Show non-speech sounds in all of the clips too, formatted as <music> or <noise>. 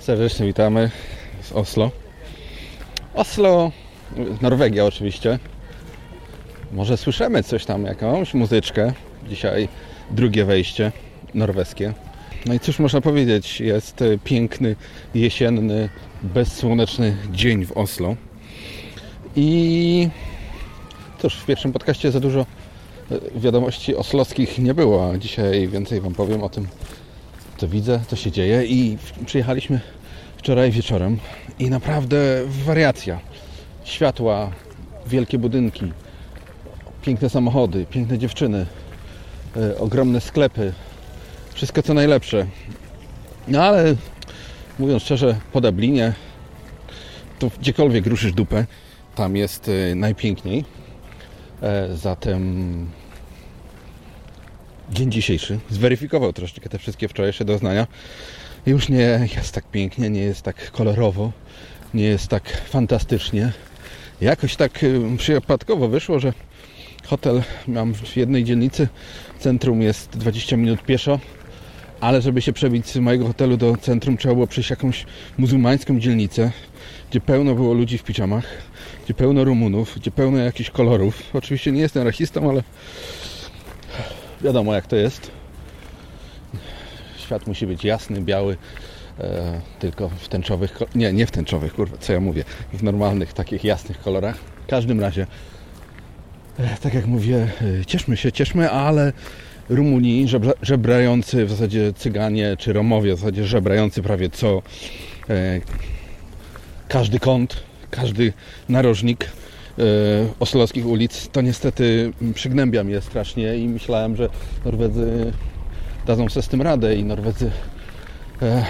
Serdecznie witamy z Oslo. Oslo, Norwegia oczywiście. Może słyszymy coś tam, jakąś muzyczkę. Dzisiaj drugie wejście norweskie. No i cóż można powiedzieć, jest piękny, jesienny, bezsłoneczny dzień w Oslo. I cóż, w pierwszym podcaście za dużo wiadomości oslowskich nie było, a dzisiaj więcej Wam powiem o tym, co widzę, co się dzieje. I przyjechaliśmy wczoraj wieczorem i naprawdę wariacja. Światła, wielkie budynki, piękne samochody, piękne dziewczyny, y, ogromne sklepy, wszystko co najlepsze. No ale mówiąc szczerze, po Dublinie to gdziekolwiek ruszysz dupę, tam jest y, najpiękniej. E, zatem dzień dzisiejszy zweryfikował troszeczkę te wszystkie wczorajsze doznania. Już nie jest tak pięknie, nie jest tak kolorowo, nie jest tak fantastycznie. Jakoś tak y, przypadkowo wyszło, że hotel mam w jednej dzielnicy, centrum jest 20 minut pieszo, ale żeby się przebić z mojego hotelu do centrum trzeba było przejść jakąś muzułmańską dzielnicę, gdzie pełno było ludzi w piżamach, gdzie pełno Rumunów, gdzie pełno jakichś kolorów. Oczywiście nie jestem rasistą, ale wiadomo jak to jest. Świat musi być jasny, biały, e, tylko w tęczowych, nie, nie w tęczowych, kurwa, co ja mówię, w normalnych, takich jasnych kolorach. W każdym razie, e, tak jak mówię, e, cieszmy się, cieszmy, ale Rumuni, żebra, żebrający w zasadzie Cyganie czy Romowie, w zasadzie żebrający prawie co e, każdy kąt, każdy narożnik e, oslowskich ulic, to niestety przygnębia mnie strasznie i myślałem, że Norwedzy dadzą sobie z tym radę i Norwedzy e,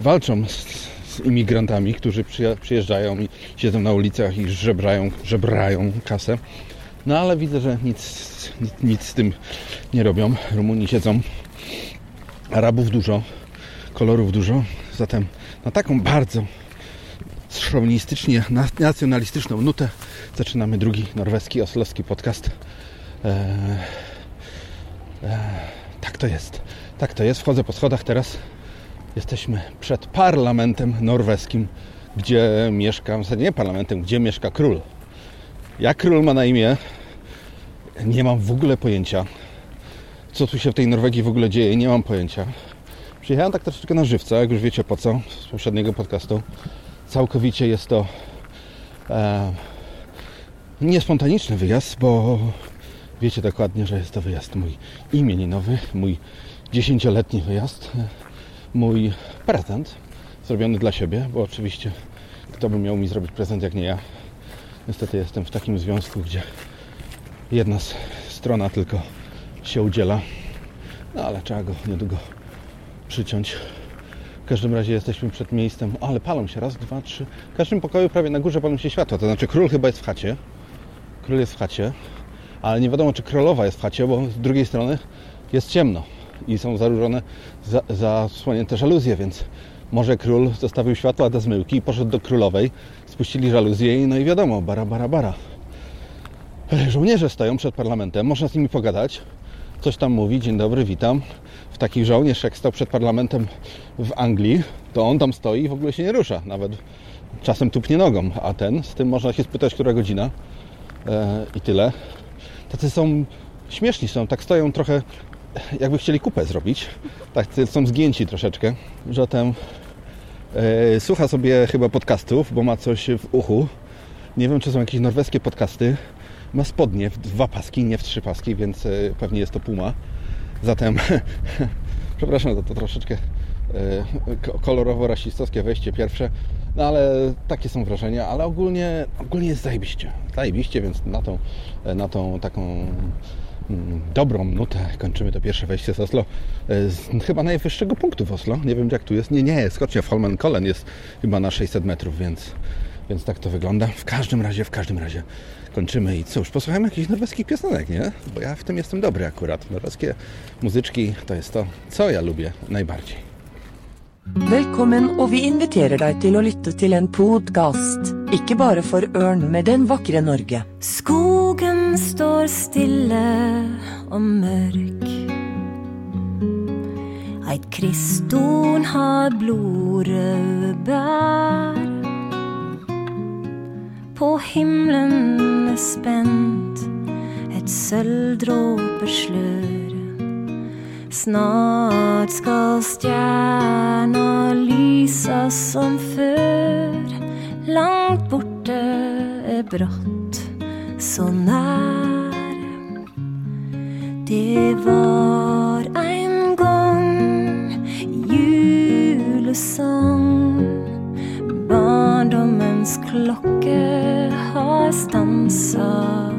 walczą z, z imigrantami, którzy przyjeżdżają i siedzą na ulicach i żebrają, żebrają kasę. No ale widzę, że nic, nic, nic z tym nie robią. Rumuni siedzą, Arabów dużo, kolorów dużo, zatem na taką bardzo szowinistycznie nacjonalistyczną nutę zaczynamy drugi norweski, oslowski podcast. Eee, tak to jest. Tak to jest. Wchodzę po schodach teraz. Jesteśmy przed parlamentem norweskim, gdzie mieszka, w zasadzie nie parlamentem, gdzie mieszka król. Jak król ma na imię? Nie mam w ogóle pojęcia. Co tu się w tej Norwegii w ogóle dzieje? Nie mam pojęcia. Przyjechałem tak troszeczkę na żywca, jak już wiecie po co, z poprzedniego podcastu. Całkowicie jest to e, niespontaniczny wyjazd, bo wiecie dokładnie, że jest to wyjazd mój imieninowy, mój dziesięcioletni wyjazd, mój prezent zrobiony dla siebie, bo oczywiście kto by miał mi zrobić prezent jak nie ja. Niestety jestem w takim związku, gdzie jedna strona tylko się udziela, no ale trzeba go niedługo przyciąć. Każdym razie jesteśmy przed miejscem, ale palą się raz, dwa, trzy. W każdym pokoju prawie na górze palą się światła, to znaczy król chyba jest w chacie. Król jest w chacie, ale nie wiadomo czy królowa jest w chacie, bo z drugiej strony jest ciemno i są zaróżone, za, zasłonięte żaluzje, więc może król zostawił światła do zmyłki i poszedł do królowej, spuścili żaluzję i no i wiadomo, bara, bara, bara. Żołnierze stoją przed parlamentem, można z nimi pogadać, coś tam mówi, dzień dobry, witam. W takich żołnierz jak stał przed parlamentem w Anglii, to on tam stoi i w ogóle się nie rusza, nawet czasem tupnie nogą, a ten, z tym można się spytać, która godzina e, i tyle. Tacy są śmieszni są, tak stoją trochę jakby chcieli kupę zrobić. Tak, są zgięci troszeczkę. Zatem e, słucha sobie chyba podcastów, bo ma coś w uchu. Nie wiem, czy są jakieś norweskie podcasty. Ma spodnie w dwa paski, nie w trzy paski, więc e, pewnie jest to Puma. Zatem, <laughs> przepraszam, to, to troszeczkę e, kolorowo-rasistowskie wejście pierwsze, no ale takie są wrażenia, ale ogólnie, ogólnie jest zajebiście. Zajebiście, więc na tą, na tą taką Mm, dobrą nutę kończymy to pierwsze wejście z Oslo. E, z chyba najwyższego punktu w Oslo. Nie wiem jak tu jest. Nie, nie, skocznia w Holmenkollen jest chyba na 600 metrów, więc, więc tak to wygląda. W każdym razie, w każdym razie kończymy i cóż, posłuchajmy jakichś norweskich piosenek, nie? Bo ja w tym jestem dobry akurat. Norweskie muzyczki to jest to, co ja lubię najbardziej. Velkommen, og vi inviterer deg til å lytte til en podkast. Ikke bare for ørn med den vakre Norge. Skogen står stille og mørk. Eit kriston har blodrøde bær. På himmelen er spent et sølvdråpeslør. Snart skal stjerna lysa som før. Langt borte er brått, så nær. Det var en gang julesang. Barndommens klokke stansa.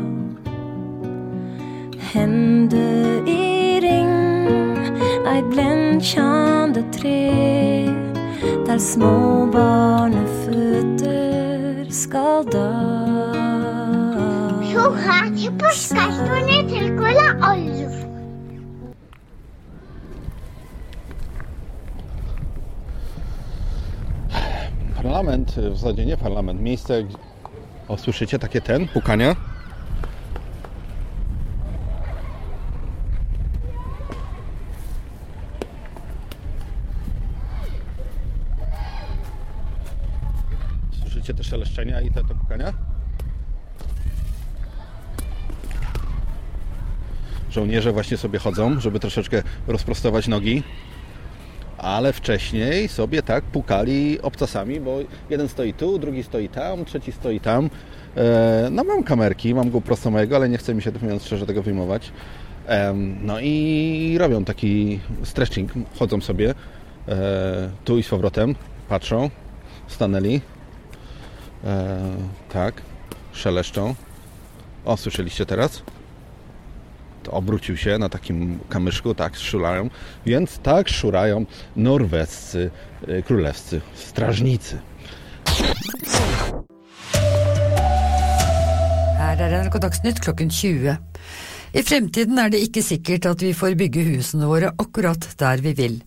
Hender i ring, eit blenkjande tre. Der små barneføtter skal da. Słuchajcie podcastu nie tylko dla ojców. Parlament, w zasadzie nie parlament, miejsce. O, słyszycie takie ten, pukania? Słyszycie te szeleszczenia i te, te pukania? Żołnierze właśnie sobie chodzą, żeby troszeczkę rozprostować nogi ale wcześniej sobie tak pukali obcasami, bo jeden stoi tu, drugi stoi tam, trzeci stoi tam. E, No mam kamerki, mam go prosto mojego, ale nie chce mi się, mówiąc szczerze, tego wyjmować. No i robią taki stretching, chodzą sobie e, tu i z powrotem, patrzą, stanęli, e, tak, szeleszczą. O, słyszeliście teraz? Obrócił się na takim kamyszku, tak, szulają, Więc tak szurają norwescy y, królewscy strażnicy. Her er NRK Dagsnytt klokken 20. I fremtiden er det ikke sikkert at vi får bygge husene våre akkurat der vi vil.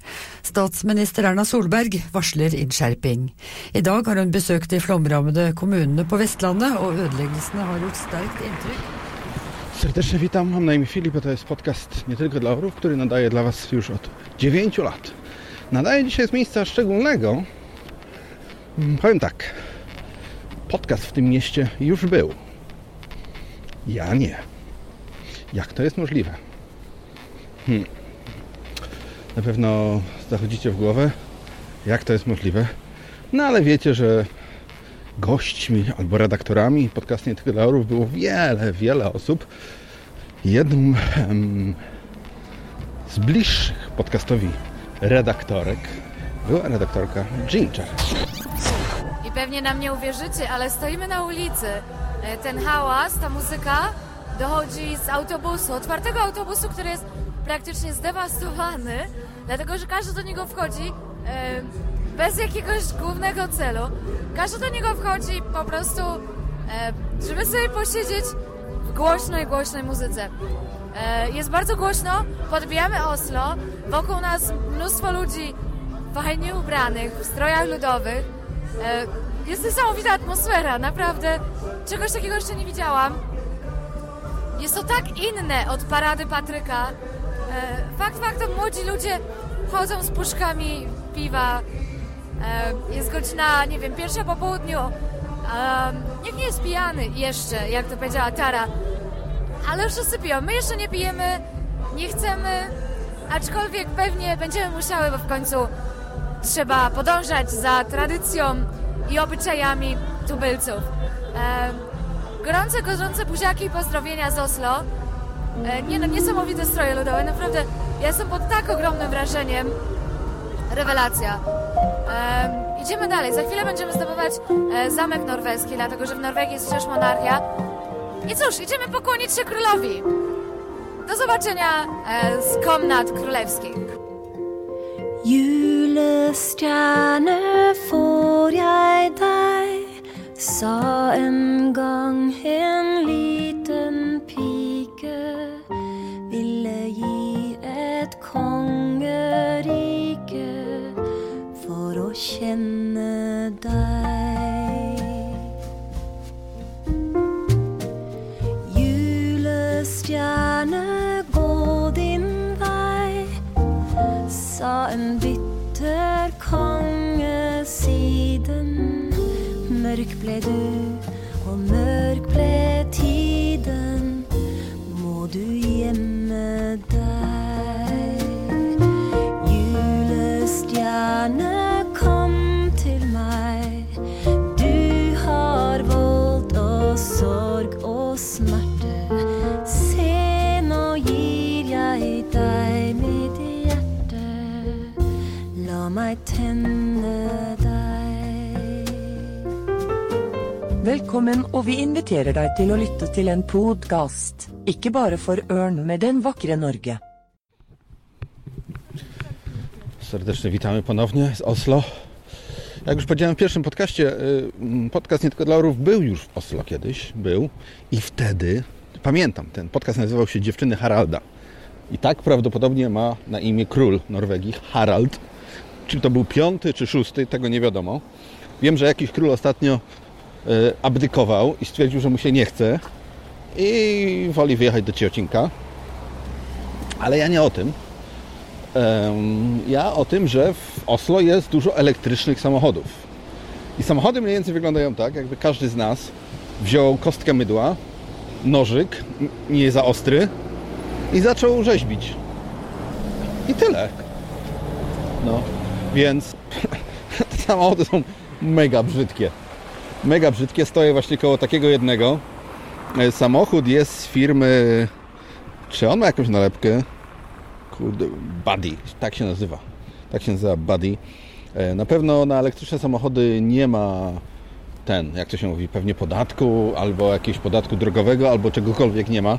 Statsminister Erna Solberg varsler innskjerping. I dag har hun besøkt de flomrammede kommunene på Vestlandet, og ødeleggelsene har gjort sterkt inntrykk. Serdecznie witam, mam na imię Filip, to jest podcast nie tylko dla orów, który nadaje dla Was już od 9 lat. Nadaję dzisiaj z miejsca szczególnego. Mm, Powiem tak, podcast w tym mieście już był. Ja nie. Jak to jest możliwe? Hmm. Na pewno zachodzicie w głowę, jak to jest możliwe. No ale wiecie, że gośćmi albo redaktorami podcastu Nie tylko dla orów było wiele, wiele osób. Jedną em, z bliższych podcastowi redaktorek była redaktorka Ginger. I pewnie nam nie uwierzycie, ale stoimy na ulicy. E, Ten hałas, ta muzyka dochodzi z autobusu, otwartego autobusu, który jest praktycznie zdewastowany, dlatego że każdy do niego wchodzi e, bez jakiegoś głównego celu. Każdy do niego wchodzi po prostu, e, żeby sobie posiedzieć w głośnej, głośnej muzyce. E, Jest bardzo głośno, podbijamy Oslo, wokół nas mnóstwo ludzi fajnie ubranych, w strojach ludowych. E, Jest niesamowita atmosfera, naprawdę. Czegoś takiego jeszcze nie widziałam. Jest to tak inne od parady Patryka. Fakt faktem, młodzi ludzie chodzą z puszkami piwa. E, Jest godzina, nie wiem, pierwsza po południu. Nikt nie jest pijany jeszcze, jak to powiedziała Tara. Ale wszyscy piją. My jeszcze nie pijemy, nie chcemy, aczkolwiek pewnie będziemy musiały, bo w końcu trzeba podążać za tradycją i obyczajami tubylców. Gorące, gorące buziaki i pozdrowienia z Oslo. E, nie no, niesamowite stroje ludowe, naprawdę. Ja jestem pod tak ogromnym wrażeniem. Rewelacja. Em, idziemy dalej. Za chwilę będziemy zdobywać e, zamek norweski, dlatego że w Norwegii jest wciąż monarchia. I cóż, idziemy pokłonić się królowi. Do zobaczenia e, z komnat królewskich. Julestjerne får jeg deg, sa en gang en liten kjenne deg. Julestjerne, gå din vei sa en bitter konge siden. Mørk ble du, Velkommen, og vi inviterer deg til å lytte til en podkast. Ikke bare for Ørn med den vakre Norge. Serdecznie witamy ponownie z Oslo. Jak już powiedziałem w pierwszym podcaście, y, mm, podcast nie tylko dla orów był już w Oslo kiedyś, był i wtedy, pamiętam, ten podcast nazywał się Dziewczyny Haralda. I tak prawdopodobnie ma na imię król Norwegii, Harald. Czy to był piąty czy szósty, tego nie wiadomo. Wiem, że jakiś król ostatnio abdykował i stwierdził, że mu się nie chce i woli wyjechać do Ciocinka. Ale ja nie o tym. Ja o tym, że w Oslo jest dużo elektrycznych samochodów. I samochody mniej więcej wyglądają tak, jakby każdy z nas wziął kostkę mydła, nożyk, nie za ostry i zaczął rzeźbić. I tyle. No, więc <laughs> te samochody są mega brzydkie. Mega brzydkie. Stoję właśnie koło takiego jednego. E, Samochód jest z firmy... Czy on ma jakąś nalepkę? Kurde, Buddy, tak się nazywa. Tak się nazywa Buddy. E, Na pewno na elektryczne samochody nie ma ten, jak to się mówi, pewnie podatku, albo jakiegoś podatku drogowego, albo czegokolwiek nie ma.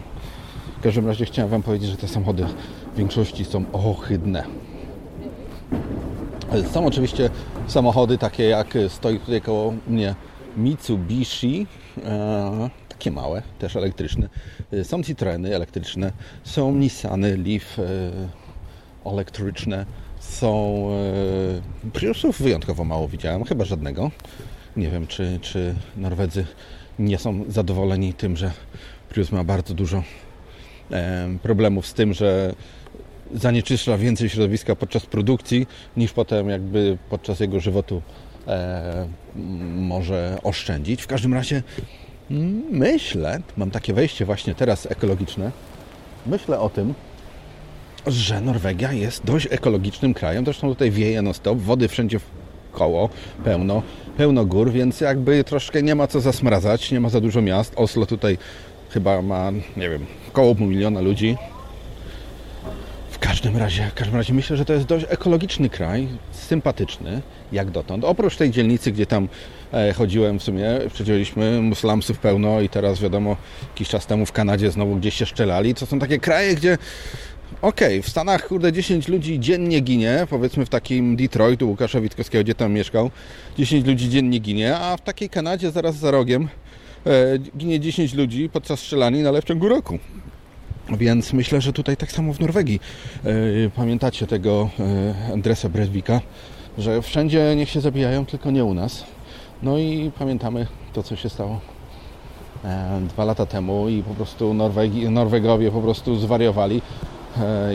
W każdym razie chciałem Wam powiedzieć, że te samochody w większości są ohydne. E, Są oczywiście samochody takie jak stoi tutaj koło mnie Mitsubishi, e, takie małe, też elektryczne. E, Są Citroeny elektryczne, są Nissany Leaf e, elektryczne, są Priusów wyjątkowo mało widziałem, chyba żadnego. Nie wiem, czy, czy Norwedzy nie są zadowoleni tym, że Prius ma bardzo dużo problemów z tym, że zanieczyszcza więcej środowiska podczas produkcji niż potem jakby podczas jego żywotu e, może oszczędzić. W każdym razie mm, myślę, mam takie wejście właśnie teraz ekologiczne, myślę o tym, że Norwegia jest dość ekologicznym krajem. Zresztą tutaj wieje non stop, wody wszędzie koło, pełno, pełno gór, więc jakby troszkę nie ma co zasmradzać, nie ma za dużo miast. Oslo tutaj chyba ma, nie wiem, około pół miliona ludzi. W każdym razie, w każdym razie myślę, że to jest dość ekologiczny kraj, sympatyczny jak dotąd. Oprócz tej dzielnicy, gdzie tam e, chodziłem w sumie, przecież muslamsów pełno i teraz wiadomo, jakiś czas temu w Kanadzie znowu gdzieś się szczelali. To są takie kraje, gdzie Okej, w Stanach kurde 10 ludzi dziennie ginie, powiedzmy w takim Detroit u Łukasza Witkowskiego, gdzie tam mieszkał, 10 ludzi dziennie ginie, a w takiej Kanadzie zaraz za rogiem e, ginie 10 ludzi podczas strzelanin, ale w ciągu roku. Więc myślę, że tutaj tak samo w Norwegii. E, pamiętacie tego e, Andresa Breivika, że wszędzie niech się zabijają, tylko nie u nas. No i pamiętamy to, co się stało e, dwa lata temu i po prostu Norwegi, Norwegowie po prostu zwariowali.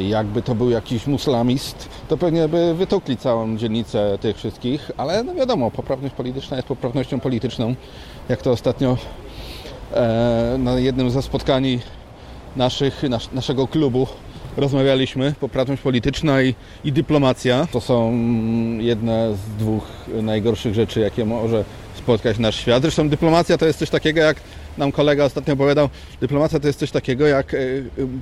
Jakby to był jakiś muslamist, to pewnie by wytukli całą dzielnicę tych wszystkich, ale no wiadomo, poprawność polityczna jest poprawnością polityczną. Jak to ostatnio na jednym ze spotkań naszych, nas, naszego klubu rozmawialiśmy. Poprawność polityczna i, i dyplomacja to są jedne z dwóch najgorszych rzeczy, jakie może spotkać nasz świat. Zresztą dyplomacja to jest coś takiego, jak nam kolega ostatnio opowiadał, dyplomacja to jest coś takiego, jak e,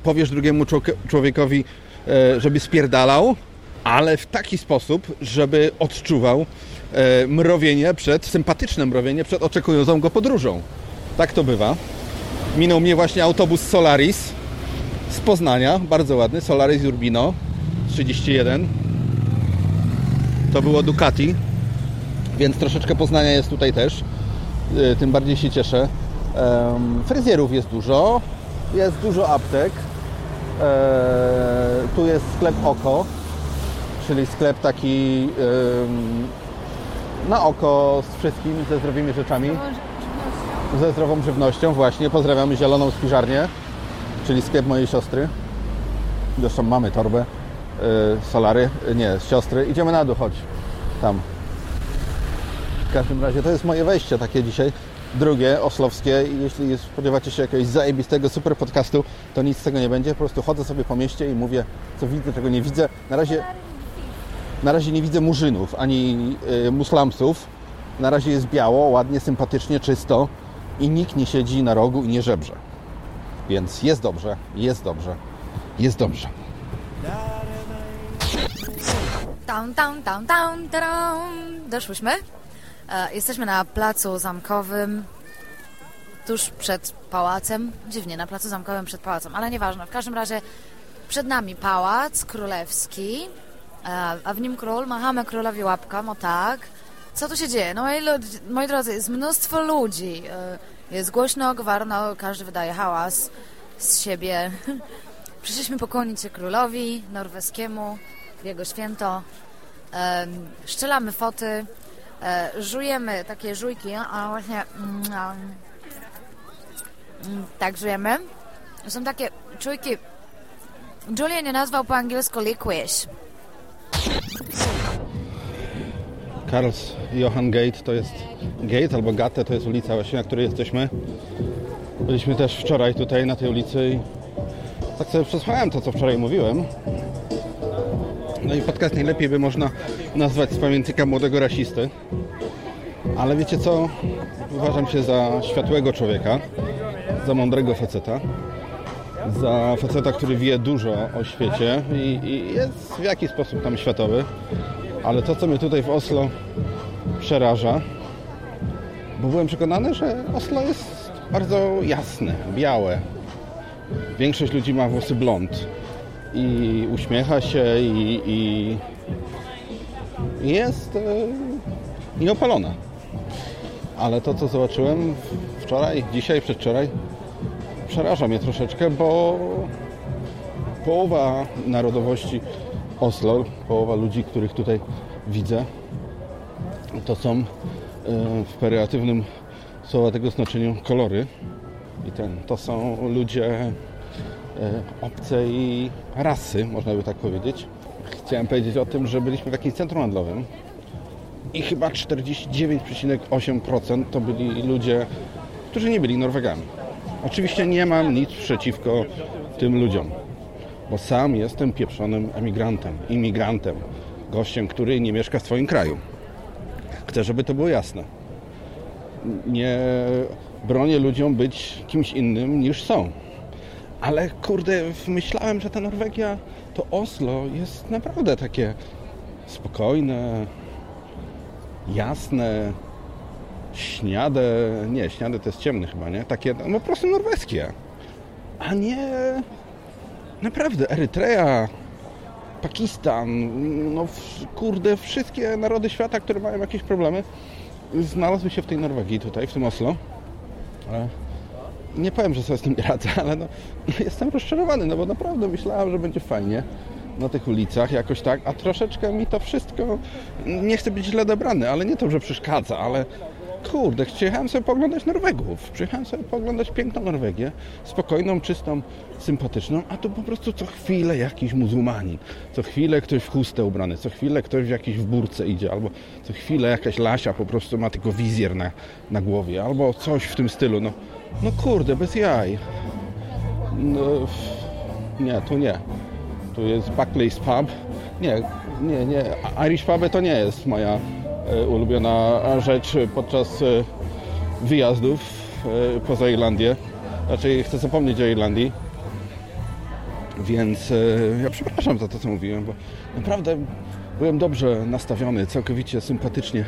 powiesz drugiemu człowiek- człowiekowi, e, żeby spierdalał, ale w taki sposób, żeby odczuwał e, mrowienie przed, sympatyczne mrowienie przed oczekującą go podróżą. Tak to bywa. Minął mnie właśnie autobus Solaris z Poznania, bardzo ładny, Solaris Urbino 31. To było Ducati, więc troszeczkę Poznania jest tutaj też. Yy, Tym bardziej się cieszę. Fryzjerów jest dużo, jest dużo aptek. Eee, Tu jest sklep Oko, czyli sklep taki na oko z wszystkimi ze zdrowymi rzeczami ze zdrową żywnością, właśnie. Pozdrawiamy Zieloną Spiżarnię, czyli sklep mojej siostry. Zresztą mamy torbę. Solary, e, nie, siostry. Idziemy na dół, chodź. Tam. W każdym razie to jest moje wejście takie dzisiaj. Drugie, oslowskie jeśli spodziewacie się jakiegoś zajebistego super podcastu, to nic z tego nie będzie. Po prostu chodzę sobie po mieście i mówię, co widzę, czego nie widzę. Na razie, na razie nie widzę murzynów, ani y, muslamsów. Na razie jest biało, ładnie, sympatycznie, czysto i nikt nie siedzi na rogu i nie żebrze. Więc jest dobrze, jest dobrze, jest dobrze. Tam, tam, tam, tam, tam. Doszłyśmy. E, jesteśmy na placu zamkowym, tuż przed pałacem. Dziwnie, na placu zamkowym przed pałacem, ale nieważne. W każdym razie przed nami pałac królewski, e, a w nim król, machamy królowi łapką, o tak. Co tu się dzieje? No moi, moi drodzy, jest mnóstwo ludzi. E, jest głośno, gwarno, każdy wydaje hałas z siebie. <laughs> Przyszliśmy pokłonić się królowi norweskiemu w jego święto. Szczelamy foty, e, żujemy takie żujki, a właśnie mm, mm, tak żujemy. Są takie czujki. Julian je nazwał po angielsku licorice. Karls Johann Gate to jest Gate albo Gate to jest ulica właśnie, na której jesteśmy. Byliśmy też wczoraj tutaj na tej ulicy i tak sobie przesłuchałem to, co wczoraj mówiłem. No i podcast najlepiej by można nazwać z pamiętnika młodego rasisty. Ale wiecie co? Uważam się za światłego człowieka, za mądrego faceta, za faceta, który wie dużo o świecie i, i jest w jakiś sposób tam światowy. Ale to, co mnie tutaj w Oslo przeraża, bo byłem przekonany, że Oslo jest bardzo jasne, białe. Większość ludzi ma włosy blond i uśmiecha się i, i jest e, nieopalona. Ale to, co zobaczyłem wczoraj, dzisiaj, przedwczoraj, przeraża mnie troszeczkę, bo połowa narodowości Oslo, połowa ludzi, których tutaj widzę, to są e, w pejoratywnym słowa tego znaczeniu kolory. I ten, to są ludzie e, obcej rasy, można by tak powiedzieć. Chciałem powiedzieć o tym, że byliśmy w jakimś centrum handlowym i chyba 49,8% to byli ludzie, którzy nie byli Norwegami. Oczywiście nie mam nic przeciwko tym ludziom, bo sam jestem pieprzonym emigrantem, imigrantem, gościem, który nie mieszka w swoim kraju. Chcę, żeby to było jasne. Nie bronię ludziom być kimś innym niż są. Ale kurde, myślałem, że ta Norwegia, to Oslo jest naprawdę takie spokojne, jasne, śniade, nie, śniade to jest ciemny chyba, nie? Takie no, po prostu norweskie. A nie naprawdę Erytrea, Pakistan, no kurde, wszystkie narody świata, które mają jakieś problemy, znalazły się w tej Norwegii tutaj, w tym Oslo. Nie powiem, że sobie z tym nie radzę, ale no, <laughs> jestem rozczarowany, no bo naprawdę myślałem, że będzie fajnie na tych ulicach jakoś tak, a troszeczkę mi to wszystko, nie chcę być źle dobrany, ale nie to, że przeszkadza, ale kurde, przyjechałem sobie poglądać Norwegów, przyjechałem sobie poglądać piękną Norwegię, spokojną, czystą, sympatyczną, a tu po prostu co chwilę jakiś muzułmanin, co chwilę ktoś w chustę ubrany, co chwilę ktoś w jakiejś w burce idzie, albo co chwilę jakaś lasia po prostu ma tylko wizjer na, na głowie, albo coś w tym stylu, no, no kurde, bez jaj. No, nie, tu nie. Tu jest Buckley's Pub. Nie, nie, nie. Irish Pub to nie jest moja ulubiona rzecz podczas e, wyjazdów e, poza Irlandię. Raczej chcę zapomnieć o Irlandii. Więc e, ja przepraszam za to, co mówiłem, bo naprawdę byłem dobrze nastawiony, całkowicie sympatycznie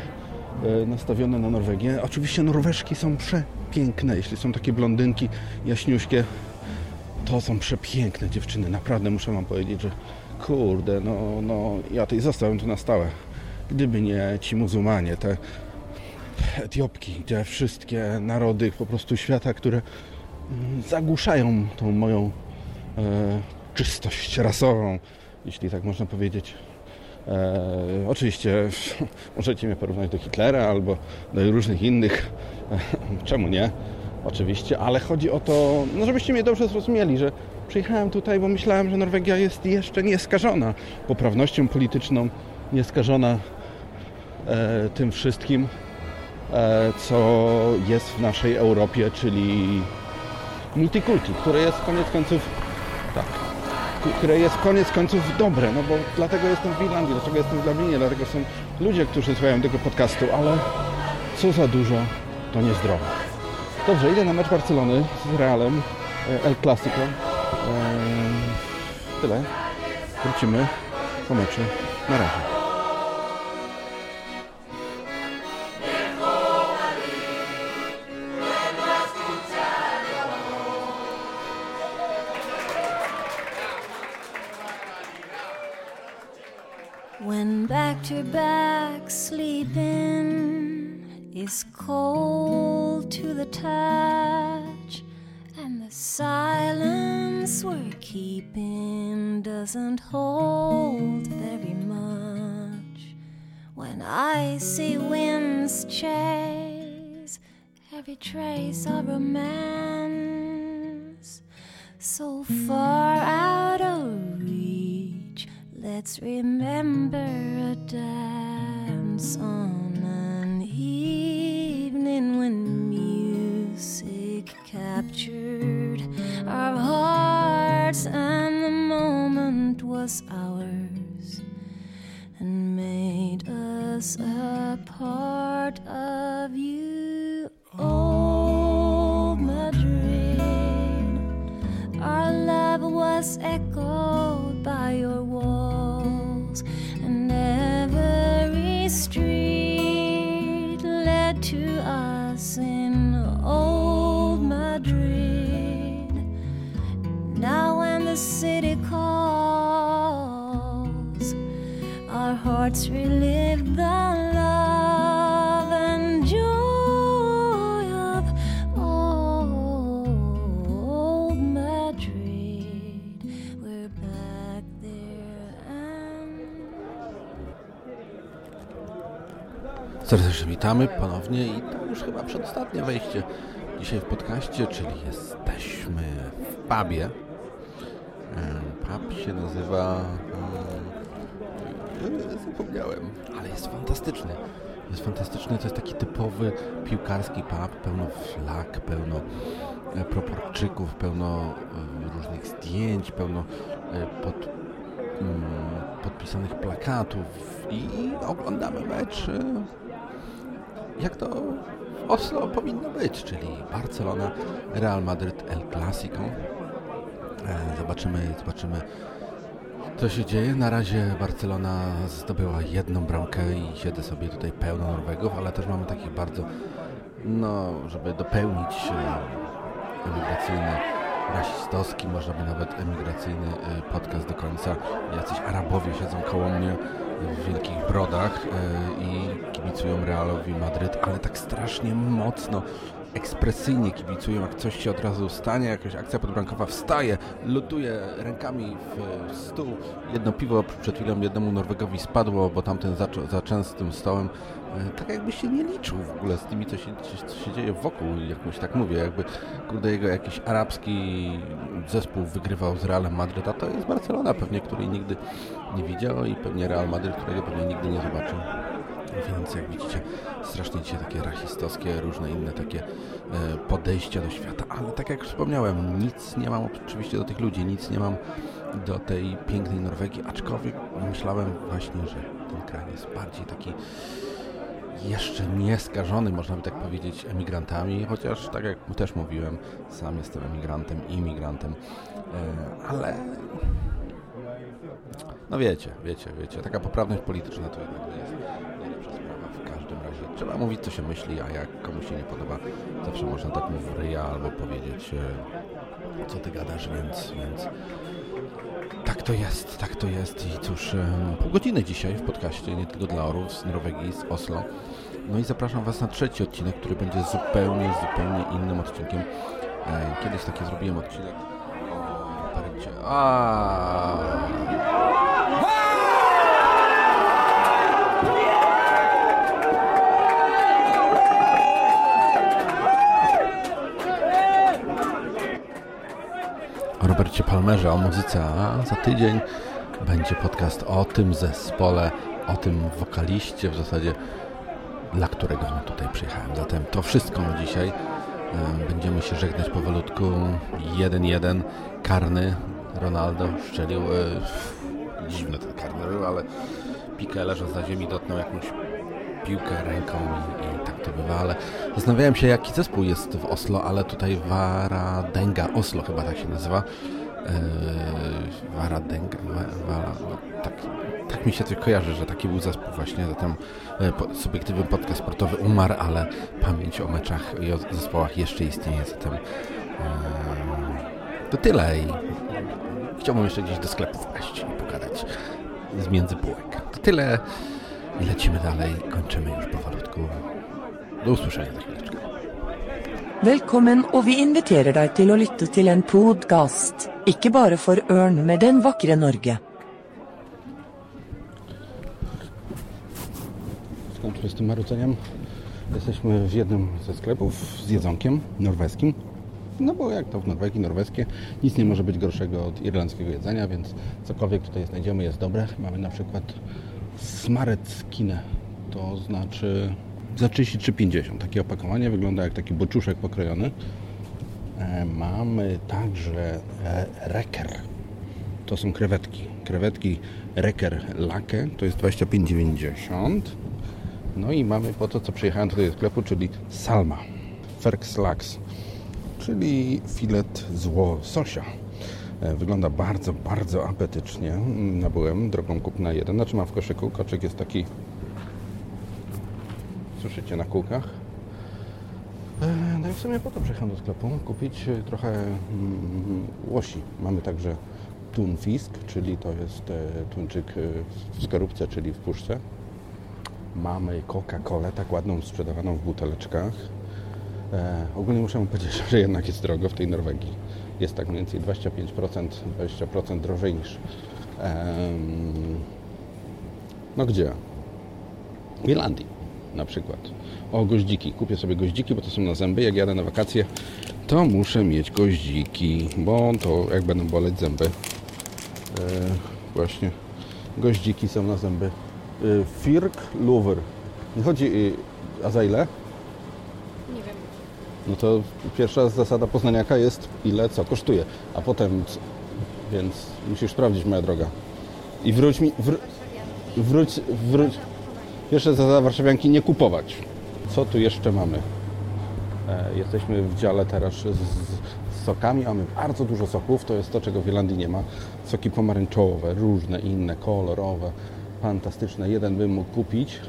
e, nastawiony na Norwegię. Oczywiście Norweżki są przepiękne, jeśli są takie blondynki jaśniuśkie, to są przepiękne dziewczyny, naprawdę muszę wam powiedzieć, że kurde, no, no ja tej zostałem tu na stałe. Gdyby nie ci muzułmanie, te Etiopki, te wszystkie narody po prostu świata, które mm, zagłuszają tą moją e, czystość rasową, jeśli tak można powiedzieć. E, oczywiście <laughs> możecie mnie porównać do Hitlera albo do różnych innych. E, czemu nie? Oczywiście, ale chodzi o to, no żebyście mnie dobrze zrozumieli, że Przyjechałem tutaj, bo myślałem, że Norwegia jest jeszcze nieskażona poprawnością polityczną, nieskażona tym wszystkim, e, co jest w naszej Europie, czyli multikulti, które jest koniec końców tak, które jest koniec końców dobre, no bo dlatego jestem w Irlandii, dlaczego jestem w Dublinie, dlatego są ludzie, którzy słuchają tego podcastu, ale co za dużo, to niezdrowo. Dobrze, idę na mecz Barcelony z Realem, e, El Clasico. Tyle. Wrócimy po meczu. Na razie. When back to back sleeping is cold to the touch, and the silence we're keeping doesn't hold very much. When I see winds chase every trace of romance, so far. Let's remember a dance on Serdecznie witamy ponownie i to już chyba przedostatnie wejście dzisiaj w podcaście, czyli jesteśmy w pubie. E, Pub się nazywa... e, Zapomniałem, ale jest fantastyczny. Jest fantastyczny, to jest taki typowy piłkarski pub, pełno flag, pełno e, proporczyków, pełno e, różnych zdjęć, pełno e, pod, mm, podpisanych plakatów i oglądamy mecz e, jak to w Oslo powinno być, czyli Barcelona, Real Madryt, El Clasico. E, Zobaczymy, zobaczymy co się dzieje. Na razie Barcelona zdobyła jedną bramkę i siedzę sobie tutaj pełno Norwegów, ale też mamy takich bardzo, no, żeby dopełnić e, emigracyjny, rasistowski, może by nawet emigracyjny e, podcast do końca. Jacyś Arabowie siedzą koło mnie w wielkich brodach e, i kibicują Realowi Madryt, ale tak strasznie mocno, ekspresyjnie kibicują, jak coś się od razu stanie, jakaś akcja podbramkowa wstaje, lutuje rękami w stół. Jedno piwo przed chwilą jednemu Norwegowi spadło, bo tamten za, za częstym stołem e, tak jakby się nie liczył w ogóle z tymi, co się, co się dzieje wokół, jakmuś tak mówię, jakby kurde jego jakiś arabski zespół wygrywał z Realem Madryt, a to jest Barcelona pewnie, której nigdy nie widział i pewnie Real Madryt, którego pewnie nigdy nie zobaczył. Więc jak widzicie, strasznie dzisiaj takie rasistowskie, różne inne takie e, podejścia do świata, ale tak jak wspomniałem, nic nie mam oczywiście do tych ludzi, nic nie mam do tej pięknej Norwegii, aczkolwiek myślałem właśnie, że ten kraj jest bardziej taki jeszcze nie skażony, można by tak powiedzieć, emigrantami, chociaż tak jak też mówiłem, sam jestem emigrantem, imigrantem, e, ale no wiecie, wiecie, wiecie, taka poprawność polityczna to jednak nie jest najlepsza sprawa w każdym razie. Trzeba mówić, co się myśli, a jak komuś się nie podoba, zawsze można tak mu w ryja albo powiedzieć, e, co ty gadasz, więc, więc tak to jest, tak to jest i cóż, e, pół godziny dzisiaj w podcaście, nie tylko dla orów z Norwegii, z Oslo. No i zapraszam Was na trzeci odcinek, który będzie zupełnie, zupełnie innym odcinkiem. E, Kiedyś takie zrobiłem odcinek o Parycie. Robercie Palmer Malmerze o muzyce, a za tydzień będzie podcast o tym zespole, o tym wokaliście w zasadzie, dla którego no tutaj przyjechałem. Zatem to wszystko na dzisiaj. Będziemy się żegnać powolutku. 1-1 karny. Ronaldo szczelił. E, dziwny ten karny był, ale Pique leżąc na ziemi dotknął jakąś piłkę i, tak to bywa, ale zastanawiałem się jaki zespół jest w Oslo, ale tutaj Varadenga Oslo chyba tak się nazywa. Eee, Varadenga, Wara, no, tak, tak mi się to kojarzy, że taki był zespół właśnie, zatem po, subiektywny podcast sportowy umarł, ale pamięć o meczach i o zespołach jeszcze istnieje, zatem eee, to tyle i chciałbym jeszcze gdzieś do sklepu wpaść i pogadać z między półek. To tyle i lecimy dalej, kończymy już powolutku. Do usłyszenia za chwileczkę. Velkommen, og vi inviterer deg til å lytte til en podcast, ikke bare for ørn med den vakre Norge. Skończmy z tym marudzeniem. Jesteśmy w jednym ze sklepów z jedzonkiem norweskim. No bo jak to w Norwegii, norweskie, nic nie może być gorszego od irlandzkiego jedzenia, więc cokolwiek tutaj znajdziemy jest dobre. Mamy na przykład smareckinę, to znaczy za 33,50. Takie opakowanie wygląda jak taki boczuszek pokrojony. E, Mamy także e, reker. To są krewetki. Krewetki reker lake to jest 25,90. No i mamy po to, co przyjechałem tutaj do sklepu, czyli salma. Ferkslax, czyli filet z łososia. E, Wygląda bardzo, bardzo apetycznie. Mm, Nabyłem drogą kupna jeden. Znaczy mam w koszyku. Koczek jest taki słyszycie na kółkach. E, No i w sumie po to przyjechałem do sklepu kupić e, trochę mm, łosi. Mamy także tunfisk, czyli to jest tuńczyk w skorupce, czyli w puszce. Mamy Coca-Colę, tak ładną sprzedawaną w buteleczkach. Ogólnie muszę powiedzieć, <laughs> że jednak jest drogo w tej Norwegii. Jest tak mniej więcej 25%, 20% drożej niż no gdzie? W Irlandii na przykład. O, goździki. Kupię sobie goździki, bo to są na zęby. Jak jadę na wakacje, to muszę mieć goździki, bo to jak będą boleć zęby. E, właśnie. Goździki są na zęby. E, Firk Louvre. Nie chodzi... E, a za ile? No to pierwsza zasada poznaniaka jest ile co kosztuje, a potem więc musisz sprawdzić moja droga. I wróć mi wr, wróć wróć Pierwsza zasada warszawianki nie kupować. Co tu jeszcze mamy? E, jesteśmy w dziale teraz z, z sokami, mamy bardzo dużo soków, to jest to czego w Irlandii nie ma. Soki pomarańczowe, różne inne, kolorowe, fantastyczne. Jeden bym mógł kupić.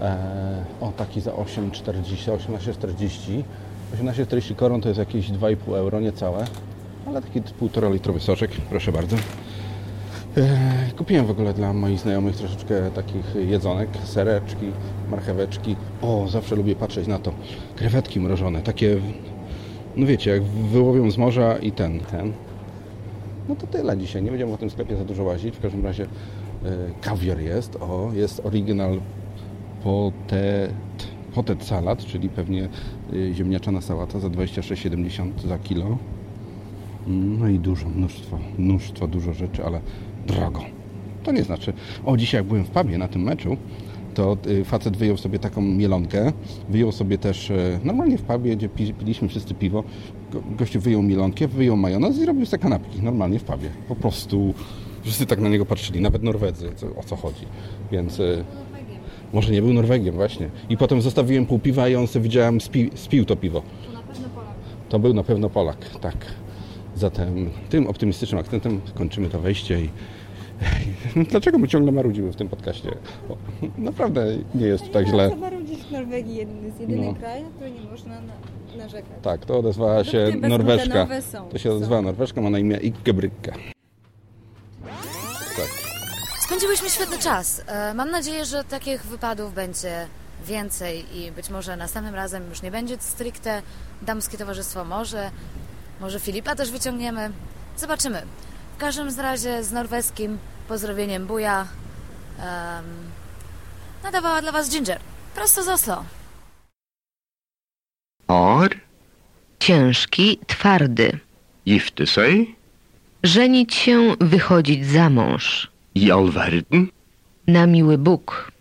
E, o, taki za 8,40, 18,40. 18,40 koron to jest jakieś 2,5 euro, niecałe. Ale taki 1,5 litrowy soczek, proszę bardzo. E, Kupiłem w ogóle dla moich znajomych troszeczkę takich jedzonek, sereczki, marcheweczki. O, zawsze lubię patrzeć na to. Krewetki mrożone, takie, no wiecie, jak wyłowią z morza i ten, ten. No to tyle dzisiaj. Nie będziemy w tym sklepie za dużo łazić. W każdym razie e, kawior jest. O, jest oryginal potet, potet salad, czyli pewnie e, ziemniaczana sałata za 26,70 za kilo. No i dużo, mnóstwo, mnóstwo, dużo rzeczy, ale drogo. To nie znaczy... O, dzisiaj jak byłem w pubie na tym meczu, to y, facet wyjął sobie taką mielonkę, wyjął sobie też, e, normalnie w pubie, gdzie pi- piliśmy wszyscy piwo, go, gościu wyjął mielonkę, wyjął majonez i robił sobie kanapki, normalnie w pubie. Po prostu wszyscy tak na niego patrzyli, nawet Norwedzy, co, o co chodzi. Więc... Może nie był Norwegiem, właśnie. I potem zostawiłem pół piwa i on sobie widziałem, spi, spił to piwo. To był na pewno Polak, tak. Zatem tym optymistycznym akcentem kończymy to wejście i <laughs> dlaczego my ciągle marudzimy w tym podcaście? Bo naprawdę nie jest tak źle. Co marudzić w Norwegii, jeden z jedyny No. kraj, na który nie można na, narzekać. Tak, to odezwała się Norweszka. To się odezwała. Norweszka, ma na imię Ikkebrykka. Spędziłyśmy świetny czas. E, Mam nadzieję, że takich wypadów będzie więcej i być może następnym razem już nie będzie stricte damskie towarzystwo. Może, może Filipa też wyciągniemy. Zobaczymy. W każdym razie z norweskim pozdrowieniem buja um, nadawała dla Was Ginger. Prosto z Oslo. Har Ciężki, twardy. gifte seg Żenić się, wychodzić za mąż. I all verden? Na miły Bóg.